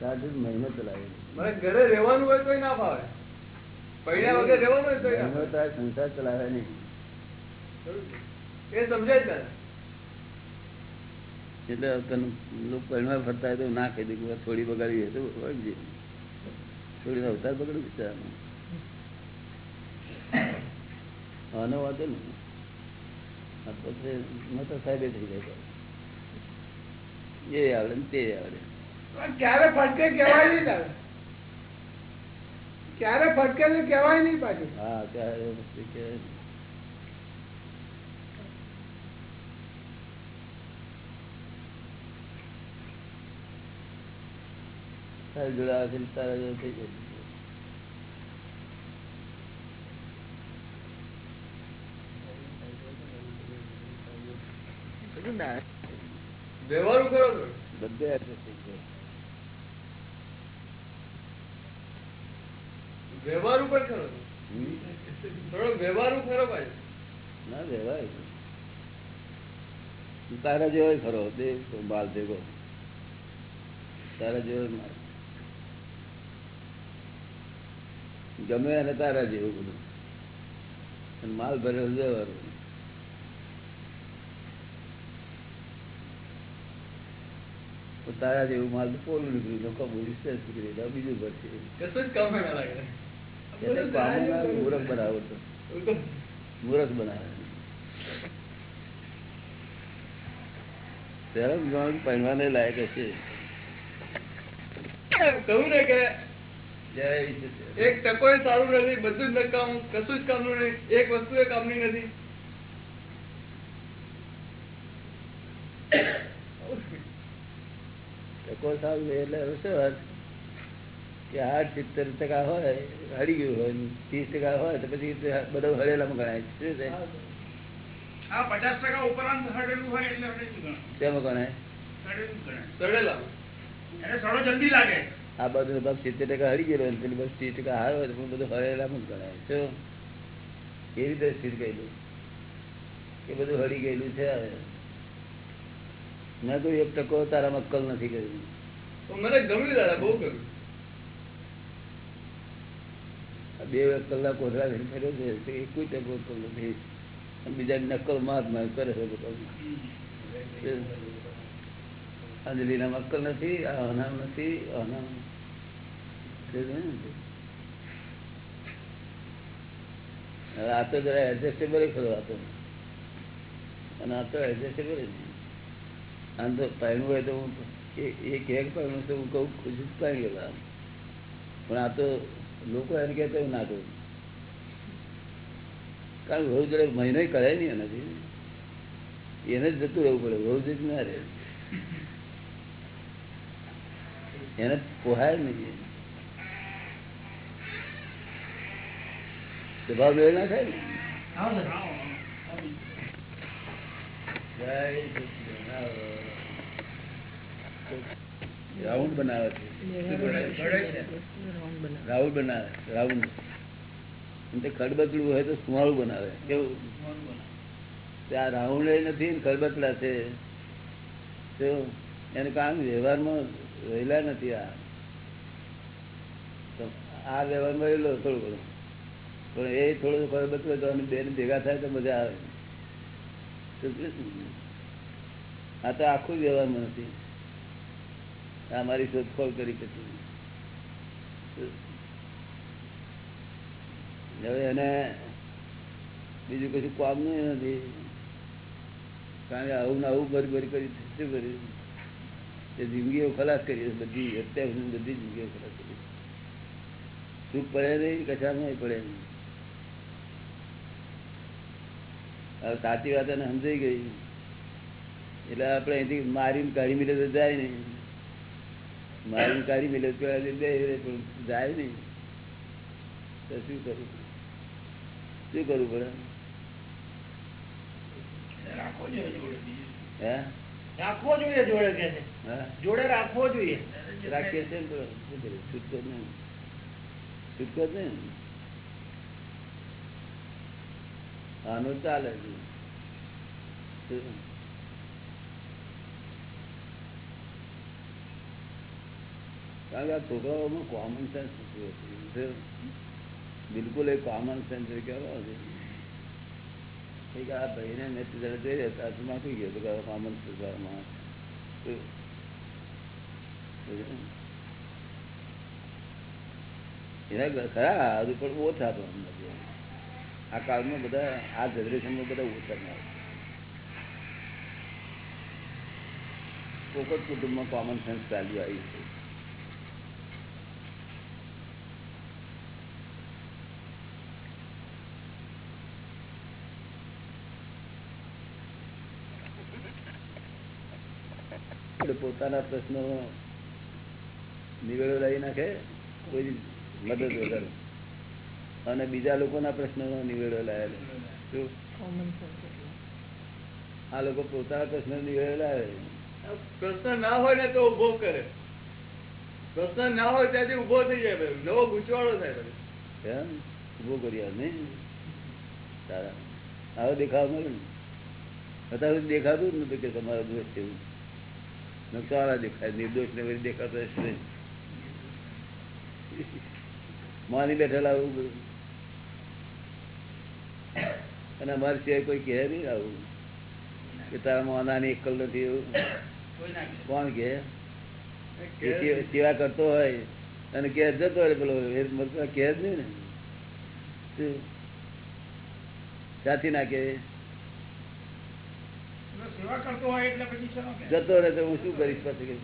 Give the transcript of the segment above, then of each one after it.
Charge મહિનો ચલાવે મને ઘરે રહેવાનું હોય તોય ના ફાવે પૈડા વગર રહેવાનું હોય તોય ના મહિનો ફાવે. તો આ સંસાર ચલાવે નહીં એ સમજાય એટલે તને લોકો ફરતા હોય તો ના કહી દે કે થોડી બગાડી તો વળગજે. થોડી અવતાર બગડ્યું બિચારાનું. આનો વાંધો ને મોટા સાહેબે થઈ જાય એ આવડે ને તે આવડે. ક્યારે ફટકે કહેવાય નહીં તારે. ક્યારે ફટકે તો કહેવાય નહીં પાછું. હા ત્યારે પછી કે તારી જોડે આવે છે તારા જોડે થઈ જાય. બધું ના વ્યવહારું કરો બધે થઈ વ્યવહારું ખરો? થોડો વ્યવહારું ખરો ના તારા જેવો ખરો તે બાલ ભેગો. તારા જેવો માલ. ગમે અને તારા જેવું બધું. અને માલ ભરેલો જવાનું તારા જેવું માલ તો પોલું નીકળ્યું લોકો કબૂલ નીકળી બીજું ભરશે મૂરખ બનાવો તો. મૂરખ બનાવે. ગણ પહેરવાને લાયક હશે. કહું ને કે એક ટકો સારું નથી બધું જ નકામું કશું જ કામનું નહીં. એક વસ્તુ એ કામની નથી. ટકો સારું એટલે શું અર્થ? કે આઠ સિત્તેર ટકા હોય હળી ગયું હોય ત્રીસ ટકા હોય તો પછી બધું હળેલામાં ગણાય શું છે? આ પચાસ ટકા ઉપરાંત હળેલું હોય એટલે તેમાં ગણાય. આ બધું બાપ સિત્તેર ટકા હળી ગયેલો પેલી બસ ત્રીસ ટકા હાર હોય પણ બધું હળેલામાં ગણાય. શું? એ રીતે સ્થિર ગયેલું કે બધું હળી ગયેલું છે હવે. મેં કોઈ એક ટકો તારા અક્કલ નથી કર્યું. મને ગમ્યું દાદા બહુ ગમ્યું બે કલાક ટકો નથી. બીજા નકલ મહાત્મા કરે છે અંજલિના નથી, આ અનામ નથી જરા એડજસ્ટેબલ ખરો આ તો અને આ તો એડજસ્ટેબલ આમ તો ટાઈમ હોય તો હું એ- પહેરવું તો હું કહું ખુશી લેવા પણ આ તો લોકો એને કહેતા હું ના કહું કારણ વહુ જોડે મહિનો કરે નહીં એનાથી. એને જ જતું રહેવું પડે વહુ જ ના રહે. એને પોહાય નહીં સ્વભાવ મેળ ના? થાય ને જય. રાઉન્ડ બનાવે છે? રાઉન્ડ બનાવે રાઉન્ડ તે ખડબકડું હોય તો સુવાળું બનાવે. કેવું? ત્યાં રાઉન્ડ એ નથી ખડબકડા છે. તો એનું કામ વ્યવહારમાં રહેલા નથી આ. આ વ્યવહારમાં રહેલો થોડું ઘણું. પણ એ થોડું ખડબકડો તો અને બેન ભેગા થાય તો મજા આવે. આ તો આખું વ્યવહારમાં નથી. આ મારી શોધખોળ કરી પછી એને બીજું કશું કામ નથી કારણ કે આવું ને આવું ભરી કરી શું કર્યું એ જિંદગીઓ ખલાસ કરી બધી અત્યાર સુધી બધી જિંદગીઓ ખલાસ કરી સુખ પડે નહીં, કશામાં પડે નહીં. હવે સાચી વાત એને સમજાઈ ગઈ. એટલે આપણે અહીંથી મારીને કાઢી મિલે તો જાય નહીં. મારીને કાઢી મિલે તો પેલા દે પણ જાય નહીં. તો શું કરવું શું કરવું પડે? રાખવો જોઈએ જોડે રાખવો જોઈએ જોડે કે છે? જોડે રાખવો જોઈએ. રાખીએ છીએ ને છૂટકો જ નહીં. છૂટકો જ નહીં ને. આનું ચાલે છે. કારણ કે આ છોકરાઓમાં કોમન સેન્સ બિલકુલ એ કોમન સેન્સ કેવો છે? આ ભાઈને મેં જરા જોઈ રહ્યા હતા માફી ગયો કે કોમન સેન્સ વાળા માણસ. તો એના ખરા, હજુ પણ ઓછા તો આ કાળમાં બધા, આ જનરેશનમાં બધા ઓછા ના કોક જ કુટુંબમાં કોમન સેન્સ ચાલ્યું આવી છે એટલે પોતાના પ્રશ્નો નિવેડો લઈ નાખે કોઈ મદદ વગર. અને બીજા લોકોના પ્રશ્નો નિવેડો લાવે શું? કોમન સેન્સ એટલે. આ લોકો પોતાના પ્રશ્નો નિવેડો લાવે પ્રશ્ન ના હોય ને તો ઊભો કરે. પ્રશ્ન ના હોય ત્યાંથી ઊભો થઈ જાય. નવો ગૂંચવાડો થાય એમ ઊભો કરી નહીં. સારા. આવો દેખાવ મળે ને? અત્યારે દેખાતું જ નતું કે તમારો દોષ છે નકસાવાળા દેખાય નિર્દોષ ને વળી દેખાતો હશે માની બેઠેલા આવું બધું. અને અમારે સિવાય કોઈ કહે નહીં આવું. કે તારા મોનાની એકલ નથી એવું. કોણ કે સેવા- કરતો હોય અને કે જતો હોય પેલો એ મતલબ કે જ નહીં ને? સાથી ના કે એટલે સેવા કરતો હોય એટલે પછી શેનો કે જતો રહે હું શું કરીશ પછી?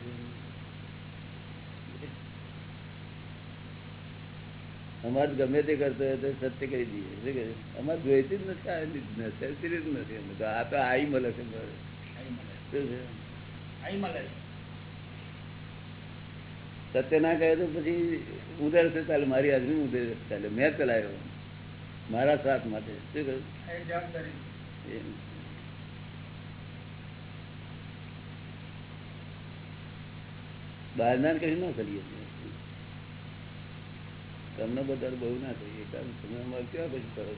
અમારે ગમે તે કરતો હોય તો સત્ય કરી દઈએ. શું અમારે જોઈતી જ નથી આ જ નથી. અમે તો આ તો આઈ મળે છે સત્ય ના કહે તો પછી ઉધર છે ચાલે મારી હાજરી ઉધર ચાલે મેં ચલાવ્યો. મારા સાથ માટે. શું કહ્યું એ જવાબદારી એમ. બહારના કશું ના કરીએ તમને બધા બહુ ના થઈએ કારણ તમે અમારે ક્યાં પછી કરો?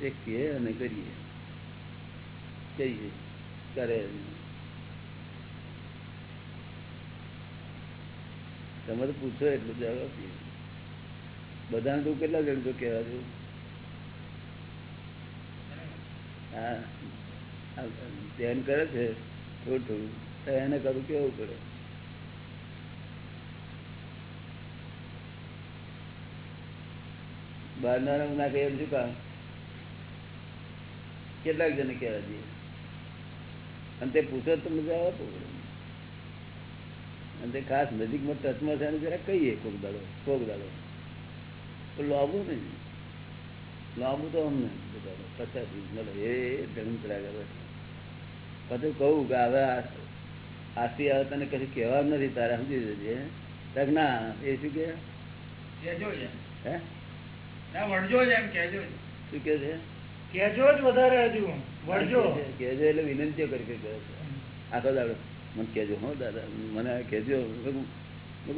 જે કહે અને કરીએ. કહીએ, કરે તમે તો પૂછો એટલું જવાબ આપીએ. બધાને તું કેટલા જણ તો કહેવા છું હા. ધ્યાન કરે છે, થોડું થોડું. તો એને કરું કેવું પડે બહારના ના કહીએ એમ શું કામ? કેટલાક જણ કહેવા જઈએ અને તે પૂછો તમને જવાબ અને તે ખાસ નજીકમાં ટચમાં છે એને જરા કહીએ કોક દાડો કોક દાડો. તો લાવવું નહીં. લાંબુ તો અમને બધા પચાસ વીસ મળે એ ધર્મ કર્યા પછી કહું કે હવે આ- આથી આવે તને કશું કહેવા નથી તારે સમજી જજે ના એ શું કે કહેજો જ. એમ હે? ના વળજો જ એમ કહેજો જ. શું કે છે? કહેજો જ વધારે હજુ. વળજો. કહેજો એટલે વિનંતીઓ કરી કરી કરે છે. આખો દાડો મને કેજો હો દાદા મને કેજો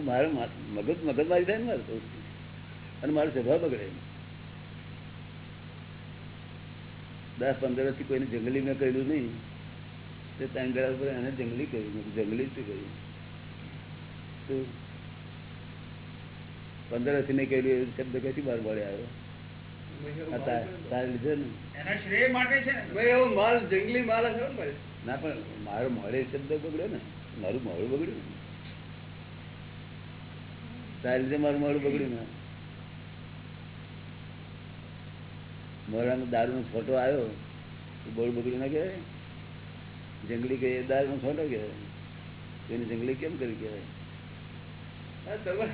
મારે મગજ મગજ મારી થાય ને મારે તો? અને મારો સ્વભાવ બગડે દસ પંદર વર્ષથી કોઈને જંગલી મેં કર્યું નહીં. તે ત્રણ એને જંગલી કહ્યું જંગલી શું કહ્યું પંદર વર્ષથી ને કર્યું એ શબ્દ કથી બાર મળે આવ્યો? ને. ને. ને ના પણ મારો મોડે શબ્દ બગડ્યો ને. મારું મોડું બગડ્યું ને. તારી રીતે મારું મોડું બગડ્યું ને. મોડાનો દારૂનો છોટો આવ્યો તો બોલ બગડ્યું ના કહેવાય? જંગલી કહીએ દારૂનો ખોટો કહેવાય. એને જંગલી કેમ કરી કહેવાય? તમે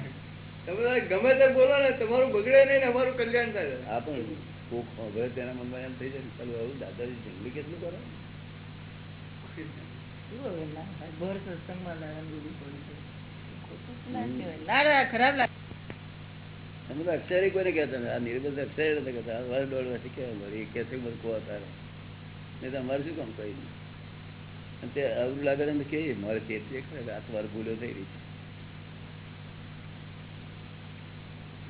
તમે ગમે તે બોલો ને તમારું બગડે નહીં ને અમારું કલ્યાણ થાય. પણ કોક તેના મનમાં એમ થઈ જાય ને, ચાલો આવું દાદાજી જંગલી કેટલું કરે? ના ના. ના ના, અક્ષરે કોઈને કહેતા. આ નિર્બંધ અક્ષરે નથી કહેતા. વર્ષ દોઢ મળે કહે કે બધું કહો તારે. નહીં તો અમારે શું કામ કહી નહીં અને તે અવરું લાગે તમે કે મારે ચેતવી ખરે આ ભૂલો થઈ રહી છે.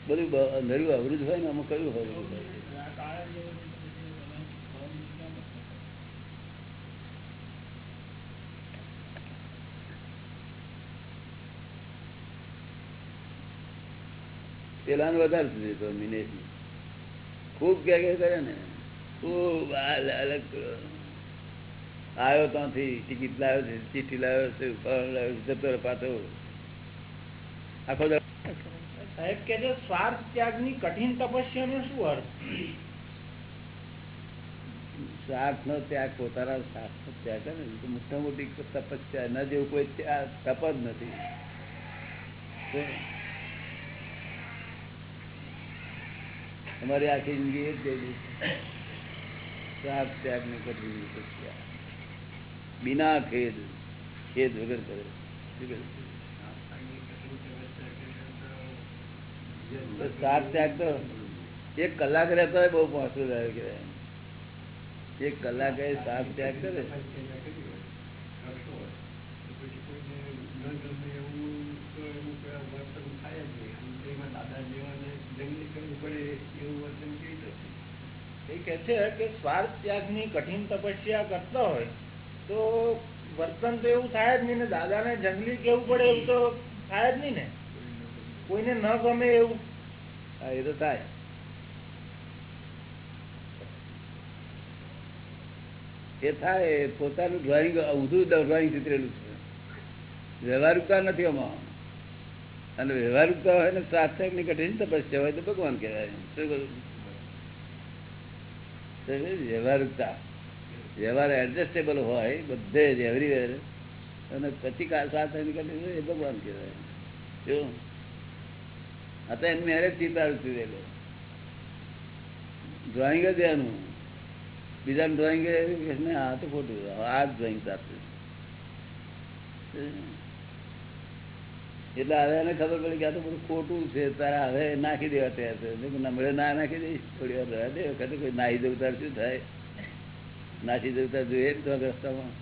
બધું અંધેરું અવરું જ હોય ને, આમાં કયું હોય? પેલા વધારે સુધી તો મિનેશ ખૂબ ક્યાં ક્યાં કરે ને, ખૂબ અલગ આવ્યો ત્યાંથી ટિકિટ લાવ્યો છે ચીઠી લાવ્યો છે ફળ લાવ્યો જતો પાછો. આખો સાહેબ કે છે સ્વાર્થ ત્યાગની કઠિન તપસ્યાનો શું અર્થ? સ્વાર્થ નો ત્યાગ પોતાના સ્વાર્થ નો ત્યાગ કરે ને મોટા મોટી તપસ્યા ન જેવું કોઈ ત્યાગ તપ જ નથી. અમારી તમારી આખી જિંદગી એ જ છે. સ્વાર્થ ત્યાગની કઠિન તપસ્યા. બિના ખેદ ખેદ વગર કરે સાત ત્યાગ તો એક કલાક રહેતો હોય બહુ પહોંચવું લાગે કે એક કલાકે સાત ત્યાગ કરે એ કે છે કે સ્વાર્થ ત્યાગની કઠિન તપસ્યા કરતો હોય તો વર્તન તો એવું થાય જ નહીં ને દાદાને જંગલી કેવું પડે એવું તો થાય જ નહીં ને. કોઈને ન ગમે એવું. એ તો થાય. એ થાય પોતાનું ડ્રોઈંગ ઊંધું ડ્રોઈંગ ચિતરેલું છે. વ્યવહારિકતા નથી આમાં. અને વ્યવહારિકતા હોય ને સાત્વિકની કઠિન તપસ્યા હોય તો ભગવાન કહેવાય? વ્યવહારિકતા વ્યવહાર એડજસ્ટેબલ હોય, બધે જ એવરીવેર અને પછી કા સાત્વિકની કઠિન હોય એ ભગવાન કહેવાય. શું આ તો એમ મેરેજ ચિંતા ડ્રોઈંગ જ એનું. બીજા ડ્રોઈંગ આ તો ખોટું આ જ ડ્રોઈંગ સાથે. એટલે હવે એને ખબર પડી કે આ તો બધું ખોટું છે, તારા હવે નાખી દેવા તૈયાર છે ના નાખી દઈશ. થોડી વાર દે, વખતે કોઈ નાહી જવું તાર શું થાય? નાસી જવું જોઈએ ને તો રસ્તામાં.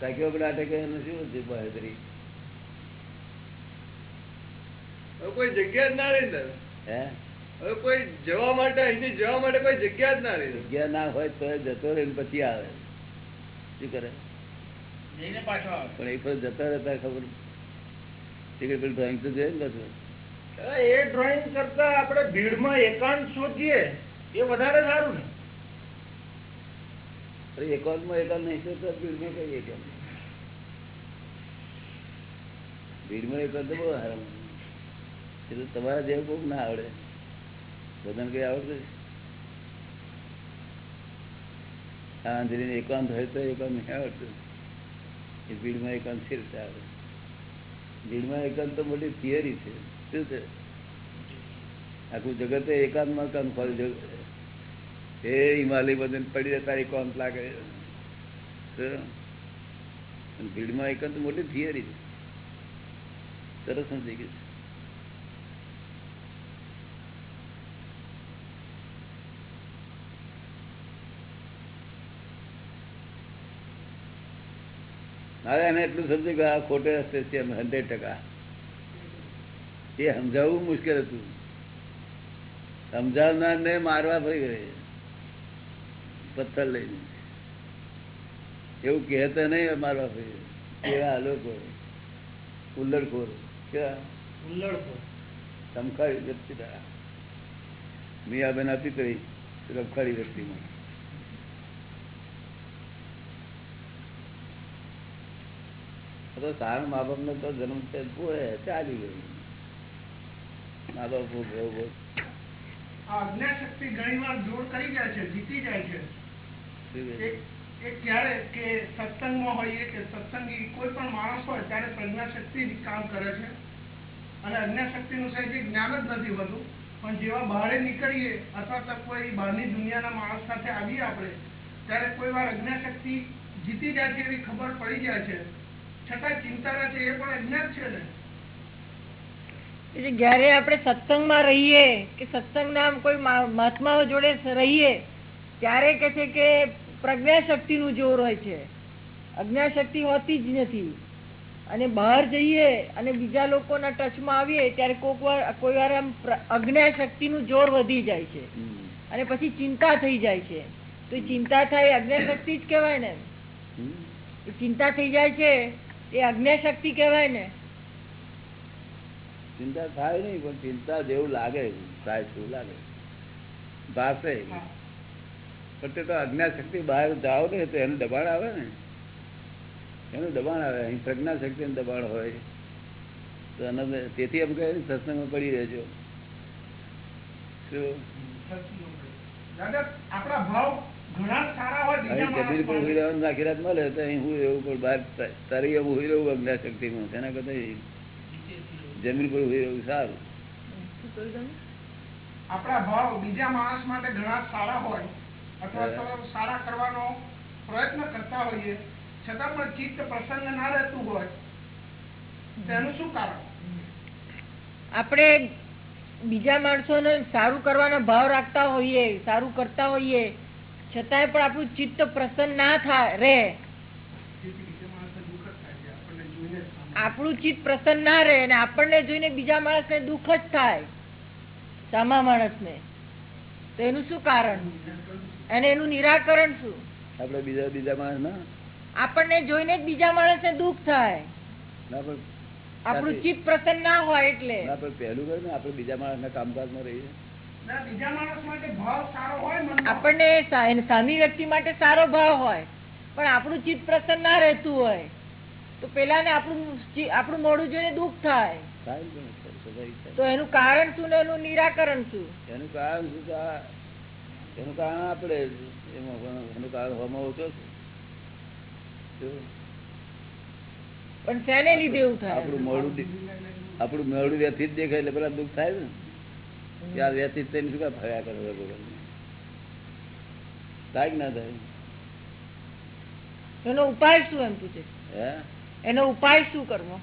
તાક્યો નાટક એનું શું છે બહાદરી? કોઈ જગ્યા જ ના રહી હે? હવે કોઈ જવા માટે અહીંથી જવા માટે કોઈ જગ્યા જ ના રહી જગ્યા ના હોય તો જતો રહે પછી આવે. શું કરે? જઈને પાછો આવે. પણ એક વખત જતા રહેતા ખબર. ટિકિટ પેલું ડ્રોઈંગ તો જોઈએ ને એ ડ્રોઈંગ કરતા આપણે ભીડમાં એકાંત શોધીએ. એ વધારે સારું ને એકાઉન્ટમાં એકાઉન્ટ નહીં તો ભીડમાં કઈ એકાઉન્ટ ભીડમાં એકાદ તો બહુ હારા એ તો તમારા જેવું કોક ના આવડે. બધાને કઈ આવડતું આ અંજલીને એકાંત હોય તો એકાંત નહીં આવડતું. એ ભીડમાં એકાંત છે રીતે આવડે ભીડમાં એકાંત તો મોટી થિયરી છે. શું છે? આખું જગત એકાંતમાં એકાંત ફળ એ હિમાલય બધા પડી રહેતા એકાંત લાગે. ભીડમાં એકાંત મોટી થિયરી છે. સરસ સમજી ગયું મારે એને એટલું સમજ્યું કે આ ખોટે રસ્તે છે હંડ્રેડ ટકા. એ સમજાવવું મુશ્કેલ હતું. સમજાવનાર ને મારવા ફરી ગયે પથ્થર લઈને. એવું કહેતા નહીં મારવા ફરી કેવા લોકો ઉલ્લડખોર. કેવા? ઉલ્લડખોર. રમખાડી વ્યક્તિ મિયાબેન આપી કરી રમખાડી વ્યક્તિમાં. તો સારા મા બાપ નો તો જન્મ છે ચાલી ગયું. મા બાપ ભોગવો ભોગ આ અજ્ઞા શક્તિ ઘણી વાર જોર કરી જાય છે, જીતી જાય છે. એક ક્યારે કે સત્સંગમાં હોઈએ કે સત્સંગી કોઈ પણ માણસ હોય ત્યારે પ્રજ્ઞા શક્તિ કામ કરે છે. અને અજ્ઞા શક્તિનું સહેજ જ્ઞાન જ નથી હોતું. પણ જેવા બહારે નીકળીએ અથવા તો કોઈ બહારની દુનિયાના માણસ સાથે આવીએ આપણે, ત્યારે કોઈ વાર અજ્ઞા શક્તિ જીતી જાય છે એવી ખબર પડી જાય છે. છતાં ચિંતા છે એ પણ અજ્ઞાત છે ને. જ્યારે આપણે સત્સંગમાં રહીએ કે સત્સંગના કોઈ મા- મહાત્માઓ જોડે રહીએ ત્યારે કે છે કે પ્રજ્ઞા શક્તિનું જોર હોય છે. અજ્ઞા શક્તિ હોતી જ નથી. અને બહાર જઈએ અને બીજા લોકોના ટચમાં આવીએ ત્યારે કોઈક વાર કોઈ વાર આમ અજ્ઞા શક્તિનું જોર વધી જાય છે. અને પછી ચિંતા થઈ જાય છે. તો એ ચિંતા થાય અજ્ઞા શક્તિ જ કહેવાય ને. ચિંતા થઈ જાય છે એ અજ્ઞા શક્તિ કહેવાય ને. ચિંતા થાય નહીં પણ ચિંતા જેવું લાગે થાય શું લાગે. ભાષે પણ તે તો અજ્ઞાશક્તિ બહાર જાઓ ને તો એનું દબાણ આવે ને. એનું દબાણ આવે. અહીં પ્રજ્ઞાશક્તિનું દબાણ હોય. તો એના તેથી એમ કહે સત્સંગમાં પડી રહેજો. શું? આપણા ભાવ ઘણા રાત મળે તો અહીં હું એવું પણ બહાર તારી એવું હોય રહું અજ્ઞાશક્તિમાં. તેના કરતા જમીન પર ઊભી રહેવું સારું? આપણા ભાવ બીજા માણસ માટે ઘણા સારા હોય અથવા સારા કરવાનો પ્રયત્ન કરતા હોઈએ છતાં પણ ચિત્ત પ્રસન્ન ના રહેતું હોય તેનું શું કારણ? આપણે બીજા માણસોને સારું કરવાનો ભાવ રાખતા હોઈએ સારું કરતા હોઈએ છતાંય પણ આપણું ચિત્ત પ્રસન્ન ના થાય રહે જેથી બીજા માણસને દુઃખ જ થાય છે આપણને જોઈને જ સામે. આપણું ચિત્ત પ્રસન્ન ના રહે અને આપણને જોઈને બીજા માણસને દુઃખ જ થાય. સામા માણસને. તો એનું શું કારણ? અને એનું નિરાકરણ શું? આપણે બીજા બીજા માણસ ના આપણને જોઈને જ બીજા માણસને દુઃખ થાય. આપણું ચિત્ત પ્રસન્ન ના હોય એટલે. આપણે પહેલું કહ્યું ને આપણે બીજા માણસના કામકાજમાં રહીએ. ના, બીજા માણસ માટે ભાવ સારો હોય મનમાં. આપણને સામી વ્યક્તિ માટે સારો ભાવ હોય. પણ આપણું ચિત્ત પ્રસન્ન ના રહેતું હોય. તો પેલાને આપણું આપણું મોડું જોઈને દુઃખ થાય. ને. તો એનું કારણ શું ને એનું નિરાકરણ શું? એનું કારણ શું એનું કારણ આપણે એનું કારણ હોમાં ઓછો પણ શેને લીધે એવું થાય? આપણું મોડું આપણું મોડું વ્યથિત દેખાય એટલે પેલા દુઃખ થાય ને. આ વ્યથિત થઈને શું ફર્યા કરે ભગવાન થાય ના થાય? એનો ઉપાય શું એમ પૂછે? હે? એનો ઉપાય શું કરવો?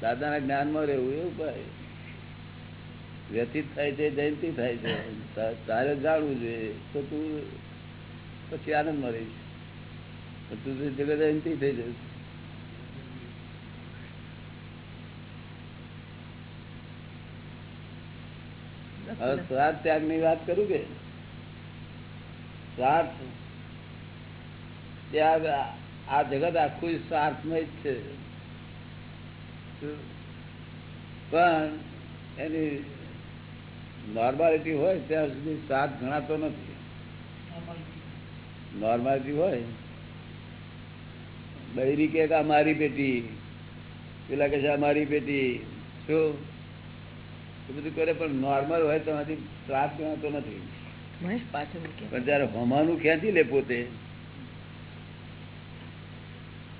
દાદાના જ્ઞાનમાં રહેવું એ ઉપાય. વ્યતીત થાય છે, જયંતિ થાય છે. તારે જાણવું જોઈએ. તો તું પછી આનંદમાં રહીશ. જયંતિ થઈ જશે. હવે સ્વાર્થ ત્યાગની વાત કરું કે? સ્વાર્થ ત્યાગ આ- જગત આખું સ્વાર્થમય જ છે. પણ એની નોર્માલિટી હોય ત્યાં સુધી સ્વાર્થ ગણાતો નથી. નોર્માલિટી હોય બૈરી કે આ મારી પેટી પેલા કે છે આ મારી પેટી શું? એ બધું કરે પણ નોર્મલ હોય તો એમાંથી ગણાતો નથી. પણ જયારે હોમાનું ખેંચી લે પોતે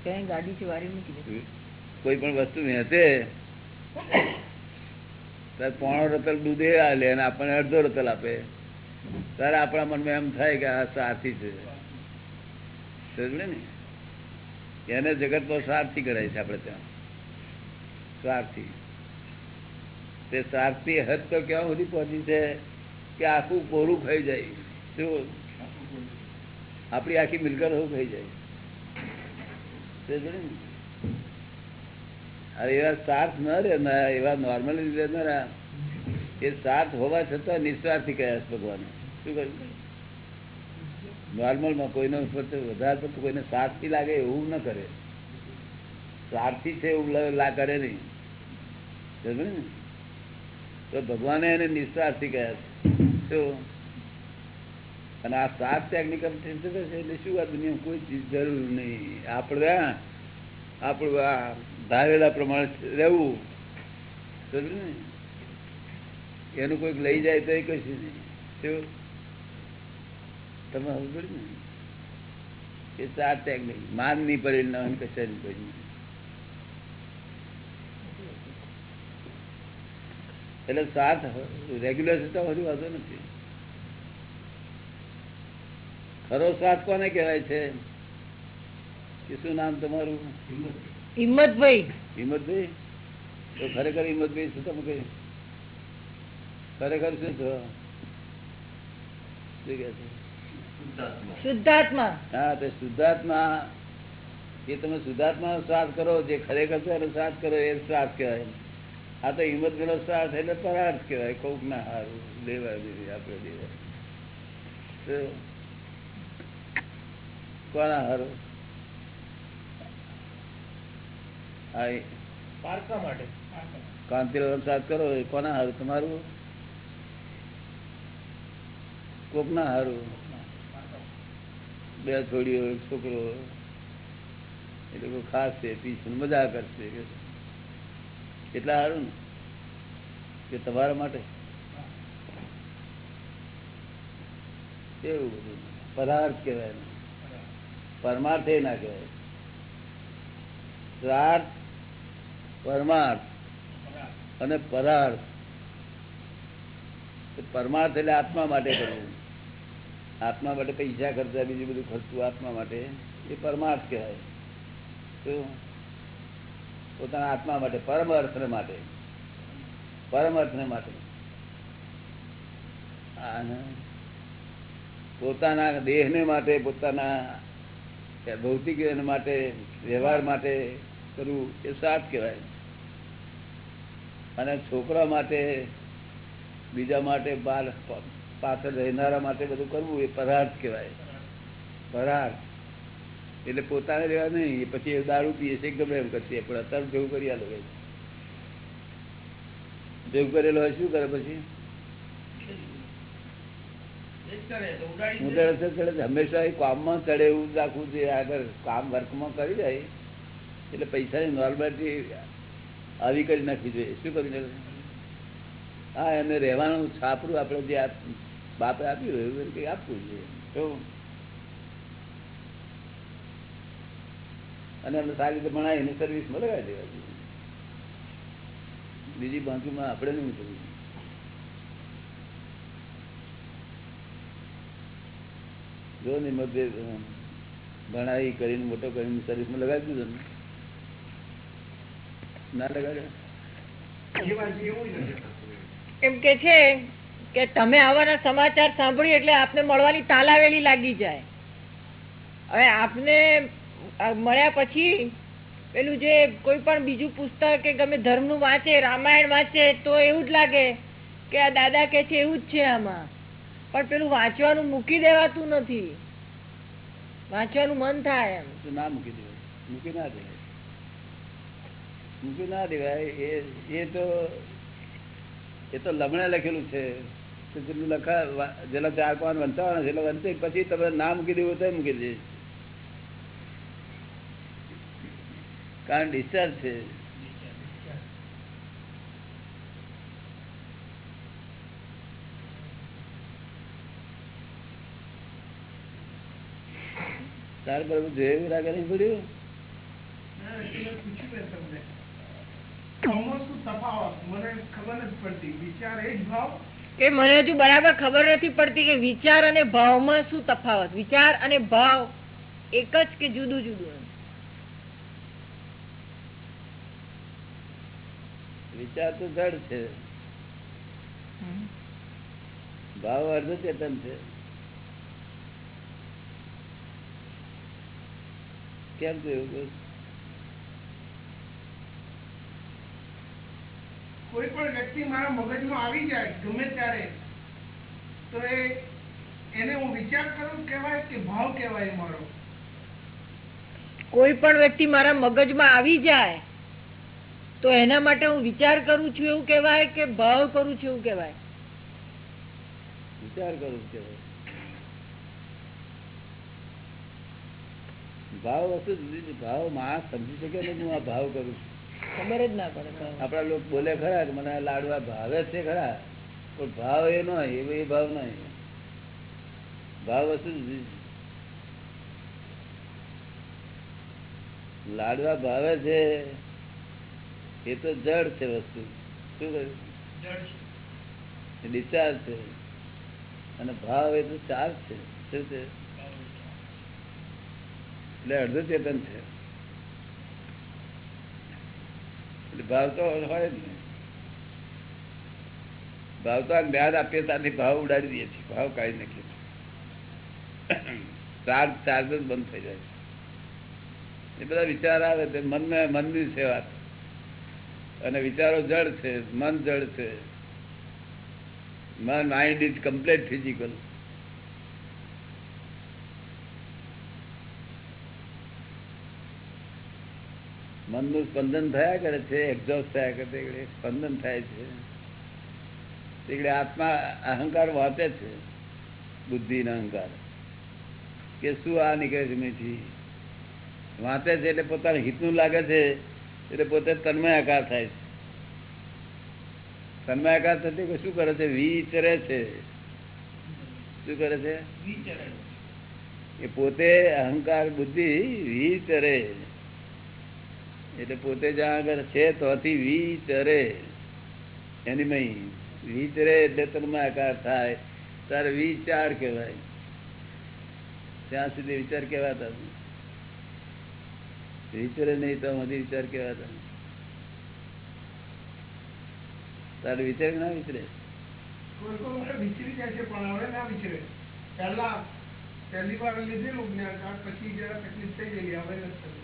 ક્યાંય ગાડી છે, વારી મૂકી કોઈ પણ વસ્તુ વેચે પોણો રતલ દૂધે લે અને આપણને અડધો રતલ આપે. ત્યારે આપણા મનમાં એમ થાય કે આ સાથી છે. સમજે ને? એને જગતમાં સ્વાર્થી કરાય છે આપણે ત્યાં. સ્વાર્થી તે સ્વાર્થી હદ તો ક્યાં સુધી પહોંચી છે કે આખું કોરું ખાઈ જાય. શું? આપણી આખી મિલકત ખાઈ જાય? નોર્મલી રહેનારા. એ વધારે કોઈને સ્વાર્થી લાગે એવું ન કરે. સ્વાર્થી છે એવું લા કરે નહીં. તો ભગવાને એને નિસ્વાર્થી કયા શું? અને આ સાત છે, એટલે શું આ દુનિયા કોઈ ચીજ જરૂર નહીં. આપણે આપણું આ ધારેલા પ્રમાણે રહેવું. સમજ ને? એનું કોઈક લઈ જાય તો એ કશું નહીં. શું? તમે સમજો ને? એ સાત ટેકનિક માન નહીં ને કશા નહીં. પડેલ એટલે સાત રેગ્યુલર થતા હજુ વાંધો નથી. ખરો સ્વાદ કોને કહેવાય છે? કે શું નામ તમારું? હિંમતભાઈ. હિંમતભાઈ? તો ખરેખર હિંમતભાઈ શું તમે કહ્યું ખરેખર શું છો? શું કે છે? શુદ્ધાત્મા. હા તો શુદ્ધાત્મા એ તમે શુદ્ધાત્મા શ્વાસ કરો જે ખરેખર છે એનો શ્વાસ કરો એ શ્વાસ કહેવાય. આ તો હિંમત શ્વાસ એટલે પરાર્થ કહેવાય. કોક ના હારું લેવા દીધી આપણે કોના હારું? પારકા માટે. કાંતિલાલ સાથ કરો એ કોના હારું? તમારું? કોક ના હારું? બે છોડીઓ હોય છોકરો. એ લોકો ખાસ છે પીછું મજા કરશે. કેટલા સારું ને? કે તમારા માટે? એવું બધું. પદાર્થ કહેવાય. પરમાર્થ એ ના કહેવાય. સ્વાર્થ પરમાર્થ અને પરાર્થ. પરમાર્થ એટલે આત્મા માટે કરવું. આત્મા માટે પૈસા ખર્ચા બીજું બધું ખર્ચવું આત્મા માટે, એ પરમાર્થ કહેવાય? પોતાના આત્મા માટે પરમ અર્થને માટે. પરમ અર્થને માટે પોતાના દેહને માટે, પોતાના ભૌતિક માટે, વ્યવહાર માટે કરવું એ સાથ કહેવાય. અને છોકરા માટે, બીજા માટે બાર પાછળ રહેનારા માટે બધું કરવું એ પરાર્થ કહેવાય. પરાર્થ. એટલે પોતાને રહેવા નહીં પછી એ દારૂ પીએ છે, ગમે એમ કરશે. પણ અત્યારે જેવું કરી આ લોકો જેવું કરેલો હોય શું કરે પછી? હું ચડે હંમેશા એ કામમાં ચડે એવું રાખવું જોઈએ આગળ કામ વર્કમાં કરી જાય એટલે પૈસાની નોર્માલિટી આવી કરી નાખવી જોઈએ. શું કરી હા એમને રહેવાનું છાપરું આપણે જે આપ- બાપે આપ્યું એવું કંઈક આપવું જોઈએ. તો અને એમને સારી રીતે ભણાવીને સર્વિસમાં લગાવી દેવા જોઈએ બીજી બાજુમાં આપણે નહીં કરવું? જો ને મધ્ય ભણાવી કરીને મોટો કરીને સર્વિસમાં લગાવી દીધો ને. ના લગાડ્યો. એમ કે છે કે તમે આવાના સમાચાર સાંભળી એટલે આપને મળવાની તાલાવેલી લાગી જાય. હવે આપને મળ્યા પછી પેલું જે કોઈ પણ બીજું પુસ્તક કે ગમે ધર્મનું વાંચે રામાયણ વાંચે તો એવું જ લાગે કે આ દાદા કે છે એવું જ છે આમાં. પણ પેલું વાંચવાનું મૂકી દેવાતું નથી. વાંચવાનું મન થાય એમ. ના મૂકી દેવાય. મૂકી ના દેવાય. મૂકી ના દેવાય. એ તો એ તો લમણે લખેલું છે. જેટલું લખા જેટલા ચાર પાંચ વંચાવાના છે, એટલે વંચે પછી તમે ના મૂકી દેવું તો મૂકી દે કારણ ડિસ્ચાર્જ છે. તાર પર જોયું રાગે નહીં પડ્યું? કે મને હજુ બરાબર ખબર નથી પડતી કે વિચાર અને ભાવમાં શું તફાવત? વિચાર અને ભાવ એક જ કે જુદું જુદું વિચાર તો જડ છે. ભાવ અર્ધ ચેતન છે. કેમ જોયું કોઈ પણ વ્યક્તિ મારા મગજમાં આવી જાય ગમે ત્યારે તો એ એને હું વિચાર કરું કહેવાય કે ભાવ કહેવાય મારો. કોઈ પણ વ્યક્તિ મારા મગજમાં આવી જાય તો એના માટે હું વિચાર કરું છું એવું કહેવાય કે ભાવ કરું છું એવું કહેવાય? વિચાર કરું કે ભાવ વસ્તુ જુદી ભાવમાં સમજી શકે ને હું આ ભાવ કરું છું. ખબર જ ના પડે આપડા લોકો બોલે ખરા કે મને લાડવા ભાવે છે ખરા પણ ભાવ એ નો એ એ ભાવ નહીં ભાવ વસ્તુ જુદી લાડવા ભાવે છે એ તો જડ છે વસ્તુ. શું કહ્યું? ડિસ્ચાર્જ છે. અને ભાવ એ તો ચાર્જ છે. શું છે? એટલે અડધું ચેતન છે. ભાવ તો હોય જ ને. ભાવ તો જ્ઞાન આપીએ ત્યાંથી ભાવ ઉડાડી દઈએ છીએ. ભાવ કાઢી નાખીએ ચાર્જ ચાર્જ જ બંધ થઈ જાય છે. એ બધા વિચાર આવે તે મનને, મનની વાત અને વિચારો જડ છે. મન જડ છે. મન માઇન્ડ ઇઝ કમ્પ્લીટ ફિઝિકલ મનનું સ્પંદન થયા કરે છે એક્ઝોસ્ટ થયા કરે તે સ્પંદન થાય છે. એટલે આત્મા અહંકાર વાંચે છે બુદ્ધિ અહંકાર. કે શું આ નીકળે છે મેથી? વાંચે છે એટલે પોતાના હિતનું લાગે છે એટલે પોતે તન્મયાકાર થાય છે. તન્મયાકાર થતી શું કરે છે? વિચરે છે. શું કરે છે? એ પોતે અહંકાર બુદ્ધિ વિચરે. એટલે પોતે જ્યાં આગળ છે તોથી વિચરે એની મહી વિચરે એટલે તન્માકાર થાય તારે વિચાર કહેવાય ત્યાં સુધી વિચાર કહેવાતા. વિચરે નહીં તો હજી વિચાર કહેવાતા. તારે વિચાર ના વિચરે વિચરી જાય પણ હવે ના વિચરે પહેલા પહેલી વાર લીધેલું જ્ઞાન પછી જરા તકલીફ થઈ ગયેલી, હવે નથી.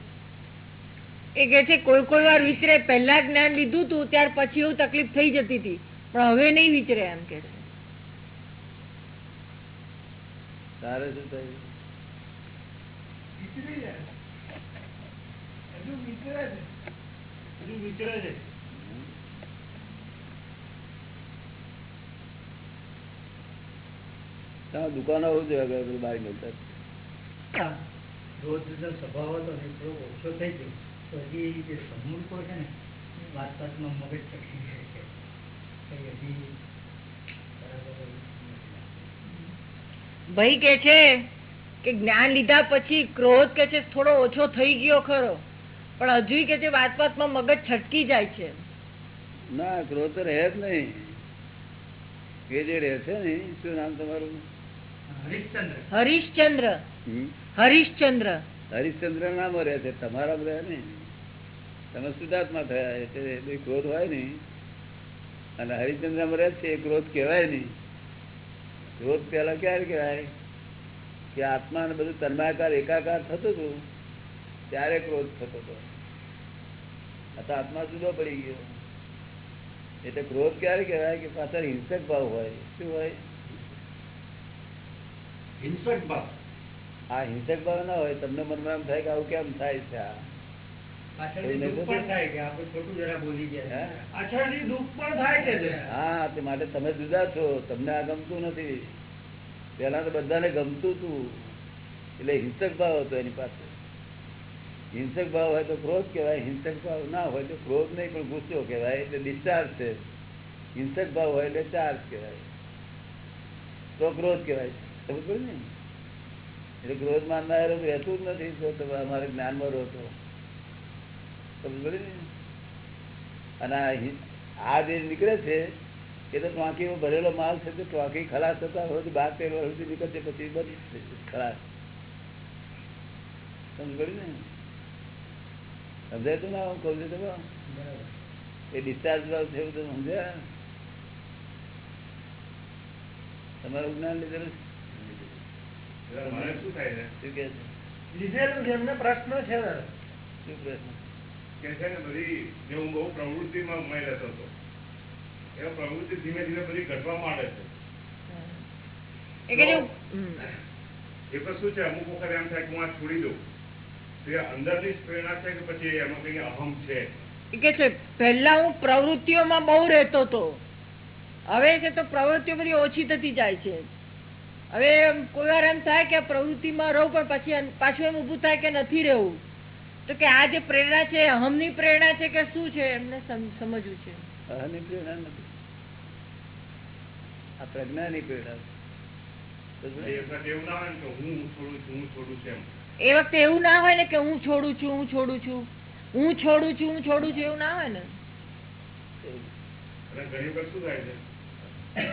એ કે છે કોઈ કોઈ વાર વિચરે પહેલા જ્ઞાન લીધું તું ત્યાર પછી એવું તકલીફ થઈ જતી હતી. પણ હવે નહીં વિચરે એમ કે છે. તારે શું થયું? વિચરી જાય. છે. હજુ વિચરે છે. ત્યાં દુકાનો હોવું જોઈએ મળતા રોજ સ્વભાવ હતો ઓછો થઈ ગયો. તો હજી જે સમૂળકો છે ને વાત વાતમાં મગજ ચકી જાય છે. કઈ હજી ભાઈ કે છે કે જ્ઞાન લીધા પછી ક્રોધ કે છે થોડો ઓછો થઈ ગયો ખરો પણ હજુ કે છે વાત વાતમાં મગજ છટકી જાય છે. ના ક્રોધ તો રહે જ નહીં. એ જે રહે છે ને શું નામ તમારું? હરિશ્ચંદ્ર. હરીશચંદ્ર. હમ? હરીશચંદ્ર. હરિશ્ચંદ્ર નામ રહે છે તમારા રહે ને તમે શુદ્ધાત્મા થયા એટલે ક્રોધ હોય નહીં. અને હરિશ્ચંદ્ર રહે છે એ ક્રોધ કહેવાય નહીં. ક્રોધ પેલા ક્યારે કહેવાય? કે આત્મા ને બધું તન્માકાર એકાકાર થતું હતું ત્યારે ક્રોધ થતો હતો. આ આત્મા જુદો પડી ગયો. એટલે ક્રોધ ક્યારે કહેવાય? કે પાછળ હિંસક ભાવ હોય. શું હોય? હિંસક ભાવ. આ હિંસક ભાવ ના હોય તમને મનમાં એમ થાય કે આવું કેમ થાય છે આ? માટે તમે જુદા છો. તમને આ ગમતું નથી. પેલા તો બધાને ગમતું હતું એટલે હિંસક ભાવ હતો એની પાસે. હિંસક ભાવ હોય તો ક્રોધ કહેવાય હિંસક ભાવ ના હોય તો ક્રોધ નહીં પણ ગુસ્સો કહેવાય. એટલે ડિસ્ચાર્જ છે. હિંસક ભાવ હોય એટલે ચાર્જ કહેવાય. તો ક્રોધ કહેવાય. સમજ ને? એટલે ક્રોધ માનનારો રહેતું જ નથી અમારે જ્ઞાનમાં રહો તો. અને આ જે નીકળે છે એ તો ટોંકીમાં ભરેલો માલ છે તો ટોંકી ખલાસ થતા હોય બાર તેર વર્ષ સુધી નીકળશે પછી બની ખલાસ. સમજ ને સમજાય તું ના હું કહું છું તમે એ ડિસ્ચાર્જ ભાવ છે એવું તમે સમજ્યા. તમારું જ્ઞાન લીધેલું છે? એટલે મને શું થાય છે? શું કે છે? લીધેલું છે એમને પ્રશ્ન છે. શું પ્રશ્ન? કે છે ને બધી જે હું બહુ પ્રવૃત્તિમાં મય રહેતો હતો એ પ્રવૃત્તિ ધીમે ધીમે બધી ઘટવા માંડે છે. એ તો શું છે? અમુક વખત એમ થાય કે હું આ છોડી દઉં. તો એ અંદરની પ્રેરણા છે કે પછી એમાં કઈ અહમ છે? કે છે પહેલા હું પ્રવૃત્તિઓમાં બહુ રહેતો હતો. હવે છે તો પ્રવૃત્તિઓ બધી ઓછી થતી જાય છે. હવે કોઈ વાર એમ થાય કે પ્રવૃત્તિમાં રહું પણ પછી પાછું એમ ઊભું થાય કે નથી રહેવું. તો કે આ જે પ્રેરણા છે અહમની પ્રેરણા છે કે શું છે? એમને સમજવું છે. અહની પ્રેરણા નથી. આ પ્રજ્ઞાની પ્રેરણા એ? વખત એવું ના હોય કે હું છોડું છું હું છોડું છું વખતે એવું ના હોય ને કે હું છોડું છું હું છોડું છું. હું છોડું છું હું છોડું છું એવું ના હોય ને. ઘણી વખત શું થાય છે?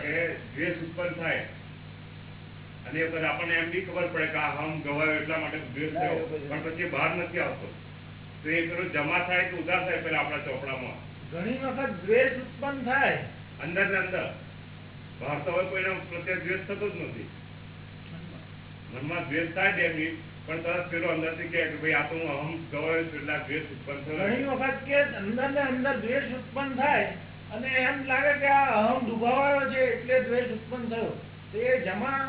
કે દ્વેષ ઉત્પન્ન થાય. અને આપણને એમ બી ખબર પડે કે આ હમ ગવાયો એટલા માટે દ્વેષ થયો. પણ પછી બહાર નથી આવતો. તો એ પેલો જમા થાય કે ઉધાર થાય પેલા આપણા ચોપડામાં. ઘણી વખત દ્વેષ ઉત્પન્ન થાય. અંદર ને અંદર. બહાર તો હવે કોઈના પ્રત્યે દ્વેષ થતો જ નથી. મનમાં દ્વેષ થાય બે પણ તરત પેલો અંદરથી કે ભાઈ આ તો હું અહમ ગવાયો છું એટલે દ્વેષ ઉત્પન્ન ઘણી વખત કે અંદર ને અંદર દ્વેષ ઉત્પન્ન થાય અને એમ લાગે કે આ અહમ દુભાવાયો છે એટલે દ્વેષ ઉત્પન્ન થયો. તો એ જમા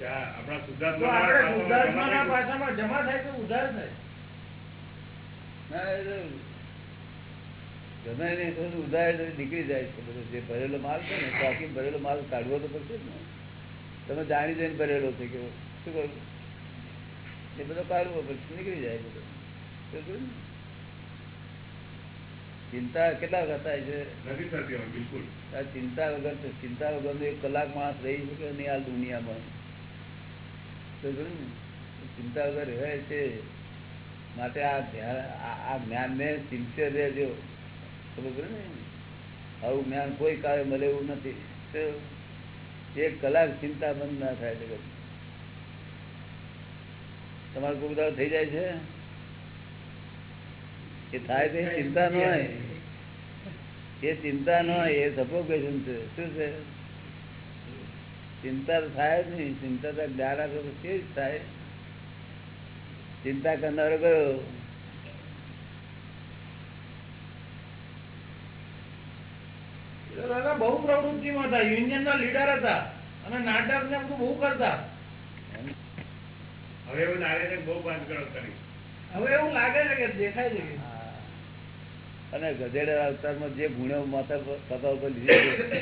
કે આપણા સુધાર્થ જમા ગયું. થાય તો ઉધાર થાય. ચિંતા કેટલા વખત થાય છે બિલકુલ ચિંતા વગર ચિંતા વગર એક કલાક માણસ રહી શકે નહીં આ દુનિયામાં ચિંતા વગર રહે છે. માટે આ જ્ઞાનને સિન્સિયર રહેજો. ખબર ને? આવું જ્ઞાન કોઈ કાળે મળે એવું નથી. એક કલાક ચિંતા બંધ ના થાય જગત. તમારે કોઈ થઈ જાય છે? એ થાય તો ચિંતા ન હોય. એ ચિંતા ન હોય, એ સફોકેશન છે. શું છે? ચિંતા થાય જ નહીં. ચિંતા તો જ્ઞાન તો કેવી થાય? ચિંતા કરનારો કયો? દાદા બહુ પ્રવૃત્તિમાં હતા યુનિયન ના લીડર હતા અને નાટક ને બધું બહુ કરતા. હવે એવું લાગે છે બહુ બાંધકળ કરી. હવે એવું લાગે છે કે દેખાય છે. અને ગધેડા અવતારમાં જે ગુણો માથા પર ઉપર લીધી છે